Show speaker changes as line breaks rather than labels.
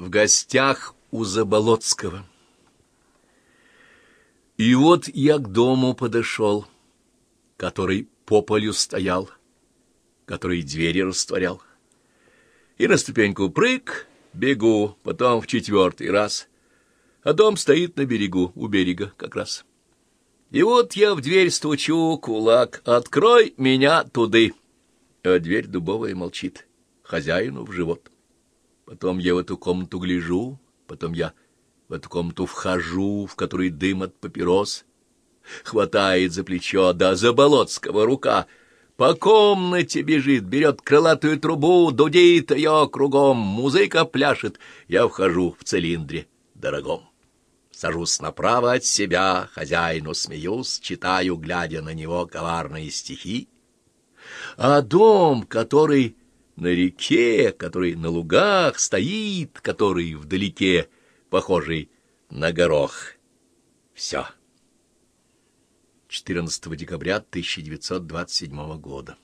В гостях у Заболоцкого. И вот я к дому подошел, который по полю стоял, который двери растворял. И на ступеньку прыг, бегу, потом в четвертый раз, а дом стоит на берегу, у берега как раз. И вот я в дверь стучу, кулак, открой меня туды. А дверь дубовая молчит, хозяину в живот. Потом я в эту комнату гляжу, потом я в эту комнату вхожу, в которой дым от папирос. Хватает за плечо, да за Болотского рука. По комнате бежит, берет крылатую трубу, дудит ее кругом, музыка пляшет. Я вхожу в цилиндре дорогом. Сажусь направо от себя, хозяину смеюсь, читаю, глядя на него коварные стихи. А дом, который на реке, который на лугах стоит, который вдалеке, похожий на горох. Все. 14 декабря 1927 года.